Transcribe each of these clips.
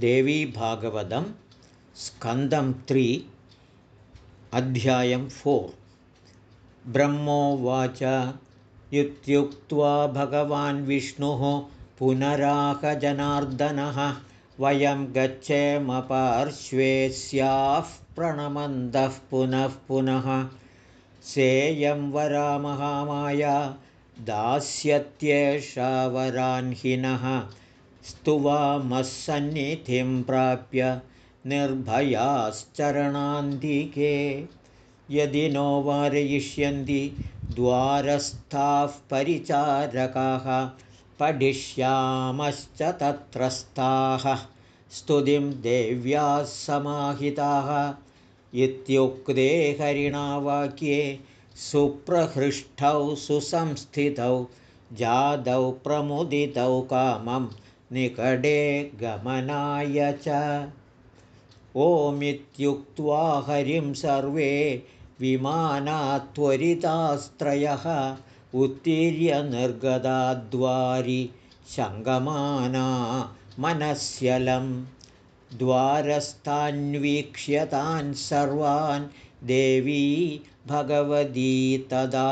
देवीभागवतं स्कन्दं त्रि अध्यायं फोर्। ब्रह्मोवाच इत्युक्त्वा भगवान् विष्णुः पुनराकजनार्दनः वयं गच्छेम पार्श्वे स्याः प्रणमन्दः पुनः पुनः। सेयं वरामहामाया दास्यत्येषा वरान्हिनः स्तुवामस्सन्निधिं प्राप्य निर्भयाश्चरणान्तिके। यदि नो वारयिष्यन्ति द्वारस्थाः परिचारकाः पठिष्यामश्च तत्रस्थाः। स्तुतिं देव्याः समाहिताः। इत्युक्ते हरिणावाक्ये सुप्रहृष्टौ सुसंस्थितौ जादौ प्रमुदितौ कामं निकटे गमनाय च। ओमित्युक्त्वा हरिं सर्वे विमानात्वरितास्त्रयः उत्तीर्य निर्गदाद्वारि शङ्गमाना मनस्यलं द्वारस्थान्वीक्ष्यतान् सर्वान् देवी भगवती तदा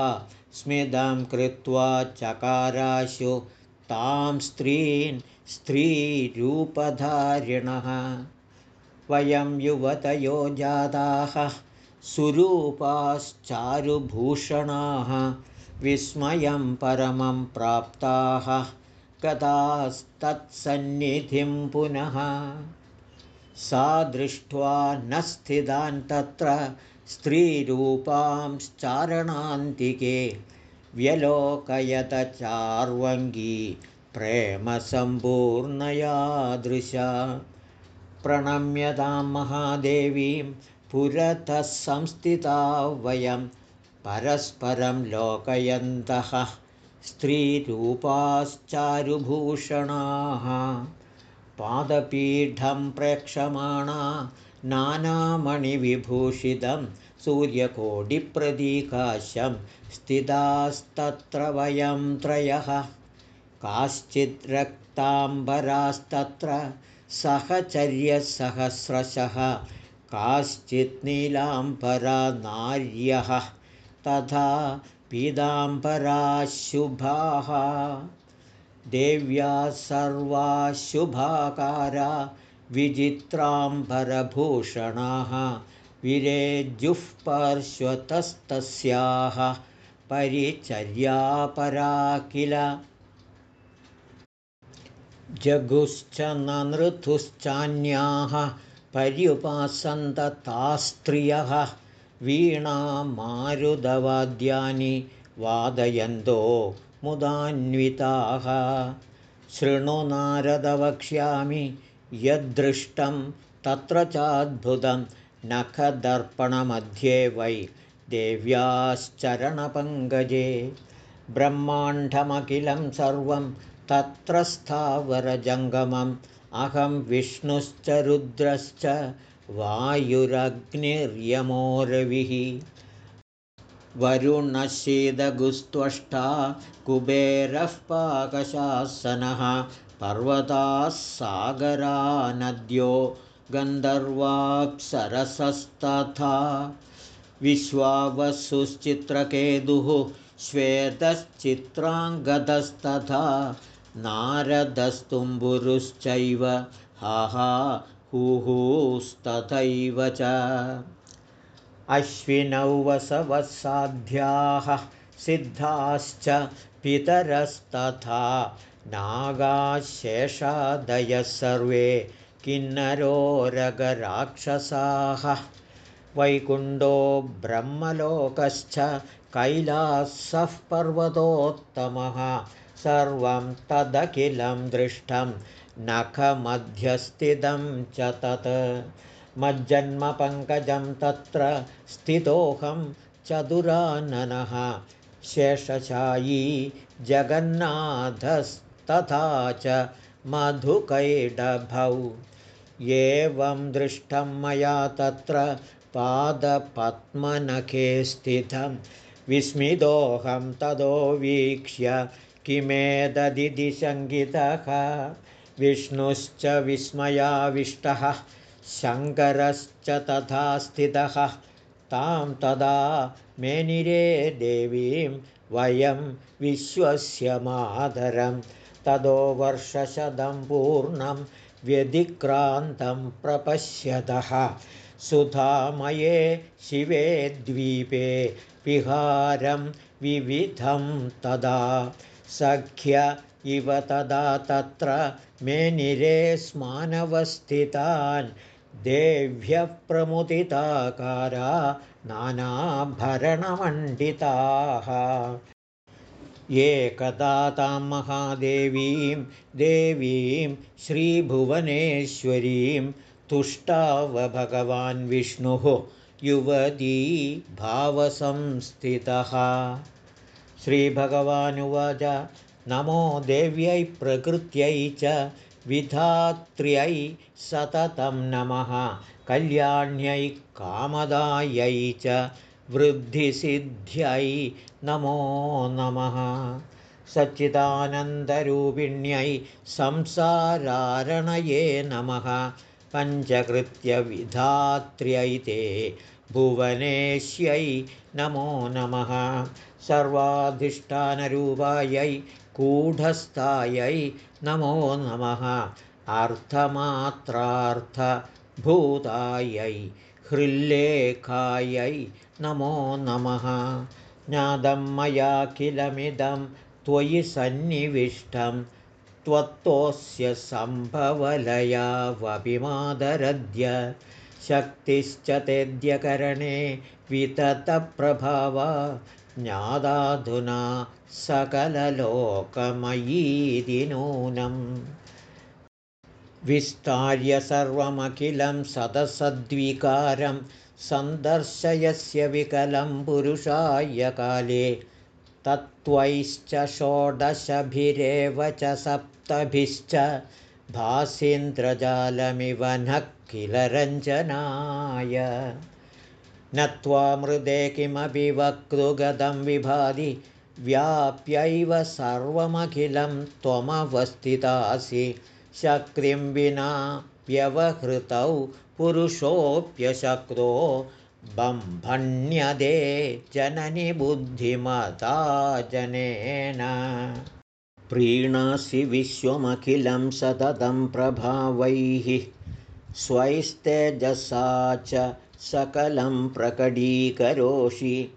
स्मिदं कृत्वा चकाराशु तां स्त्रीन् स्त्रीरूपधारिणः। वयं युवतयो जाताः सुरूपाश्चारुभूषणाः विस्मयं परमं प्राप्ताः कदास्तत्सन्निधिं पुनः। सा दृष्ट्वा न स्थितान् तत्र स्त्रीरूपांश्चारणान्तिके व्यलोकयत चार्वङ्गी प्रेमसम्पूर्णयादृशा प्रणम्यतां महादेवीं पुरतः संस्थिता वयं परस्परं लोकयन्तः स्त्रीरूपाश्चारुभूषणाः पादपीठं प्रेक्षमाणा नानामणिविभूषितं सूर्यकोटिप्रदीकाशं स्थितास्तत्र वयं त्रयः काश्चिद्रक्ताम्बरास्तत्र सहचर्यसहस्रशः काश्चित् नीलाम्बरा नार्यः तथा पीताम्बराशुभाः देव्या सर्वाशुभाकारा विचित्राम्बरभूषणाः विरेजुः पार्श्वतस्तस्याः परिचर्यापरा किल जगुश्च ननृतुश्चान्याः पर्युपासन्ततास्त्रियः वीणामारुदवाद्यानि वादयन्तो मुदान्विताः। शृणु नारदवक्ष्यामि यद्दृष्टं तत्र चाद्भुतं नखदर्पणमध्ये वै देव्याश्चरणपङ्कजे। ब्रह्माण्डमखिलं सर्वं तत्र स्थावरजङ्गमम् अहं विष्णुश्च रुद्रश्च वायुरग्निर्यमोरविः। वरुणशीदगुस्त्वष्टा कुबेरः पाकशासनः पर्वताः सागरा नद्यो गन्धर्वाप्सरसस्तथा। विश्वावसुश्चित्रकेतुः श्वेतश्चित्राङ्गदस्तथा नारदस्तुम्बुरुश्चैव हा हा हुस्तथैव च। अश्विनौ वसवसाध्याः सिद्धाश्च पितरस्तथा नागाशेषादयः सर्वे किन्नरोरगराक्षसाः। वैकुण्ठो ब्रह्मलोकश्च कैलासः पर्वतोत्तमः सर्वं तदखिलं दृष्टं नखमध्यस्थितं च तत्। मज्जन्मपङ्कजं तत्र स्थितोऽहं चतुराननः। शेषशायी जगन्नाथस्तथा च मधुकैडभौ। एवं दृष्टं मया तत्र पादपद्मनखे स्थितं। विस्मितोऽहं ततो वीक्ष्य किमेतदिति शङ्कितः विष्णुश्च विस्मयाविष्टः शङ्करश्च तथा स्थितः तां तदा मेनिरे देवीं वयं विश्वस्य मातरं। ततो वर्षशतं पूर्णं व्यधिक्रान्तं प्रपश्यतः। सुधामये शिवे द्वीपे विहारं विविधं तदा सख्य इव तदा तत्र मेनिरे स्मानवस्थितान् देव्यः प्रमुदिताकारा नानाभरणमण्डिताः। एकदा तां महादेवीं देवीं श्रीभुवनेश्वरीं तुष्टाव भगवान् विष्णुः युवती भावसंस्थितः श्रीभगवानुवाच। नमो देव्यै प्रकृत्यै च विधात्र्यै सततं नमः। कल्याण्यै कामदायै च वृद्धिसिद्ध्यै नमो नमः। सच्चिदानन्दरूपिण्यै संसारारणये नमः। पञ्चकृत्यविधात्र्यै ते भुवनेश्यै नमो नमः। सर्वाधिष्ठानरूपायै कूढस्थायै नमो नमः। अर्थमात्रार्थभूतायै हृल्लेखायै नमो नमः। ज्ञातं मया किलमिदं त्वयि सन्निविष्टं। त्वत्तोऽस्य सम्भवलयावपिमादरद्य शक्तिश्च तेद्यकरणे विततप्रभावा ज्ञादाधुना सकललोकमयीति नूनम् विस्तार्य सर्वमखिलं सदसद्विकारं सन्दर्शयस्य विकलं पुरुषाय काले तत्त्वैश्च षोडशभिरेव च सप्तभिश्च भासीन्द्रजालमिव नः किल रञ्जनाय? न त्वामृदे किमपि वक्तुगतं विभाति व्याप्यैव सर्वमखिलं त्वमवस्थितासि। शक्तिं विना व्यवहृतौ पुरुषोऽप्यशक्तो बम्भण्यदे जननि बुद्धिमता जनेन प्रीणासि विश्वमखिलं सततं प्रभावैः स्वैस्तेजसा च सकलं प्रकटीकरोषि।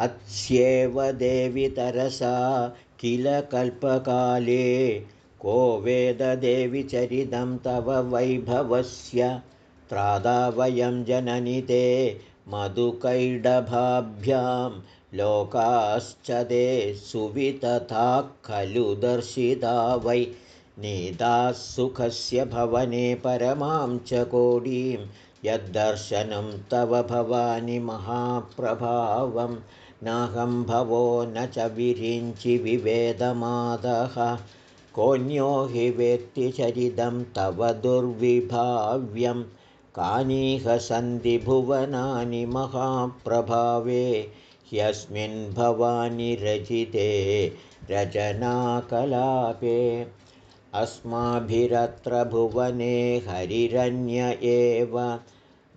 अत्स्येव देवि तरसा किल कल्पकाले को वेददेवि चरितं तव वैभवस्य। त्रादा वयं जननि ते मधुकैडभाभ्यां लोकाश्च ते सुवितथा खलु दर्शिता वै। नीताः सुखस्य भवने परमां च कोडीं। यद्दर्शनं तव भवानि महाप्रभावं। नाहं भवो न च विरिञ्चि विवेदमादः। कोऽन्यो हि वेत्ति चरितं तव दुर्विभाव्यं। कानीह सन्ति भुवनानि महाप्रभावे ह्यस्मिन् भवानि रचिते रचनाकलापे अस्माभिरत्र भुवने हरिरन्य एव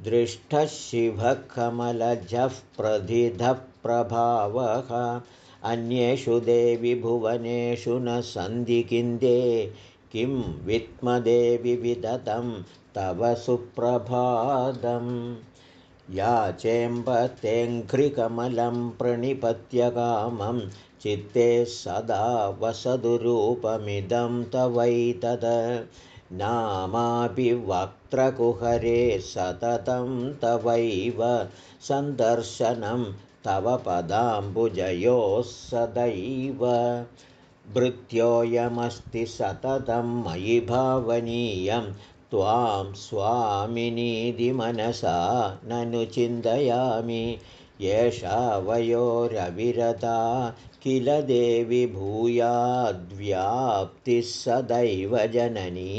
दृष्टः शिवकमलजः प्रथितः प्रभावः अन्येषु देवि भुवनेषु न सन्धि किन्दे किं विद्मदेवि विदतं तव सुप्रभादं या चेम्बतेऽङ्घ्रिकमलं प्रणिपत्यकामं चित्ते सदा वसदुरूपमिदं तवैतद। नामापि वक्त्रकुहरे सततं तवैव सन्दर्शनं तव पदाम्बुजयोः सदैव। भृत्योऽयमस्ति सततं मयि भावनीयं त्वां स्वामिनीति मनसा ननु चिन्तयामि एषा वयोरविरता किल देवि भूयाद्व्याप्तिः सदैव जननी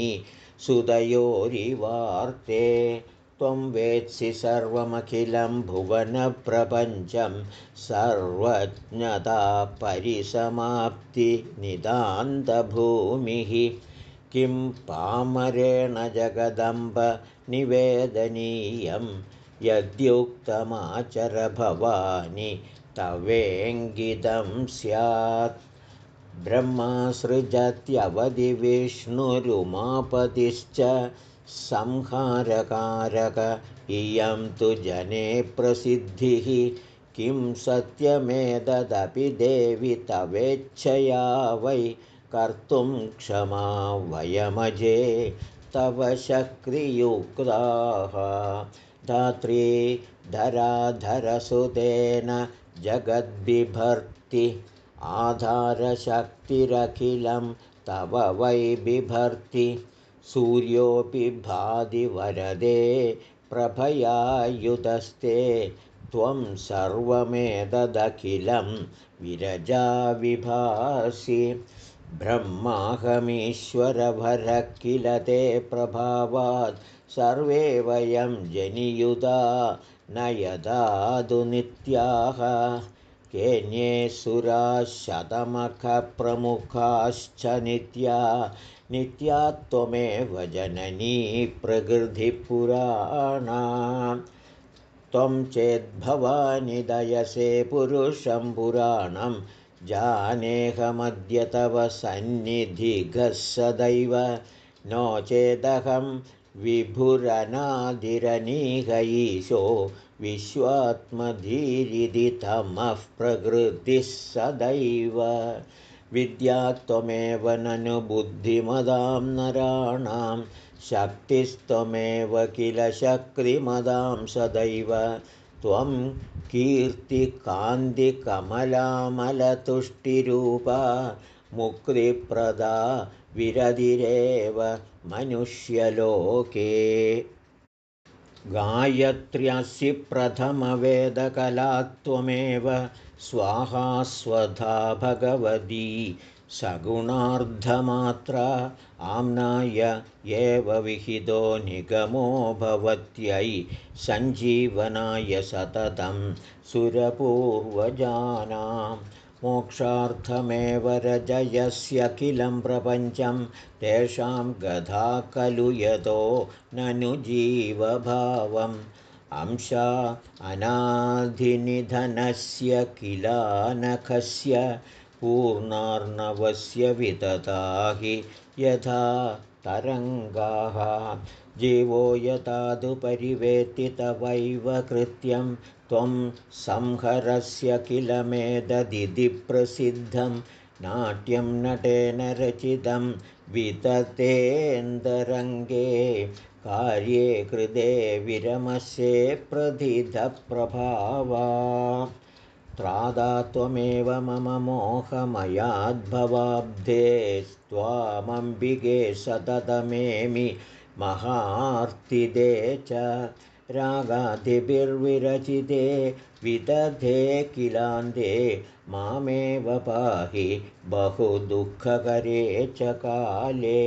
सुदयोरिवार्ते त्वं वेत्सि सर्वमखिलं भुवनप्रपञ्चं सर्वज्ञता परिसमाप्तिनिदान्तभूमिः किं पामरेण जगदम्ब निवेदनीयं? यद्युक्तमाचरभवानि तवेङ्गितं स्यात्। ब्रह्मासृजत्यवधिविष्णुरुमापतिश्च संहारकारक। इयं तु जने प्रसिद्धिः। किं सत्यमेतदपि देवि तवेच्छया वै कर्तुं क्षमा वयमजे तव शक्रियुक्ताः। धात्री धराधरसुतेन जगद्बिभर्ति आधारशक्तिरखिलं तव वै बिभर्ति। सूर्योऽपि भाति वरदे प्रभयायुतस्ते त्वं सर्वमेतदखिलं विरजाविभासि ब्रह्माहमीश्वरभरः किल ते प्रभावात्? सर्वे वयं जनियुधा न यदादुनित्याः केन्ये सुराः शतमखप्रमुखाश्च नित्या। नित्या त्वमेव जननी प्रकृतिपुराणा त्वं चेद्भवानि दयसे पुरुषं पुराणं जानेहमद्य तव सन्निधिघः सदैव नो चेदहं विभुरनादिरनीहयीशो विश्वात्मधीरिति तमः प्रकृतिः सदैव। विद्या त्वमेव ननु बुद्धिमदां नराणां शक्तिस्त्वमेव किल शक्तिमदां सदैव त्वं कीर्तिकान्तिकमलामलतुष्टिरूपा मुक्तिप्रदा विरधिरेव मनुष्यलोके। गायत्र्यसि प्रथमवेदकला त्वमेव स्वाहास्वधा भगवती सगुणार्धमात्रा आम्नाय एव विहितो निगमो भवत्यै सञ्जीवनाय सततं सुरपूर्वजानां मोक्षार्थमेव रजयस्यखिलं प्रपञ्चं तेषां गधा खलु यतो ननु जीवभावम्। अंशा अनाधिनिधनस्य किलानखस्य पूर्णार्णवस्य विदधा हि यथा तरङ्गाः। जीवो यथादुपरिवेत्ति तवैव कृत्यं त्वं संहरस्य किल मेददिति प्रसिद्धं। नाट्यं नटेन रचितं विततेन्दरङ्गे कार्ये कृते विरमसे प्रथितप्रभावा त्रादा त्वमेव मम मोहमयाद्भवाब्धे स्वामम्बिके सततमेमि महार्तिदे च रागादिभिर्विरचिते विदधे किलान्ते मामेव पाहि बहुदुःखकरे च काले।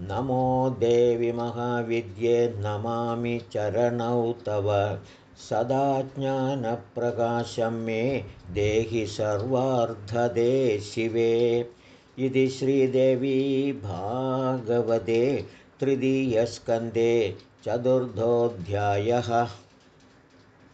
नमो देवि महाविद्ये नमामि चरणौ तव सदा ज्ञानप्रकाशं मे देहि सर्वार्धदे शिवे। इति श्रीदेवी भागवते तृतीयस्कन्धे चतुर्थोऽध्यायः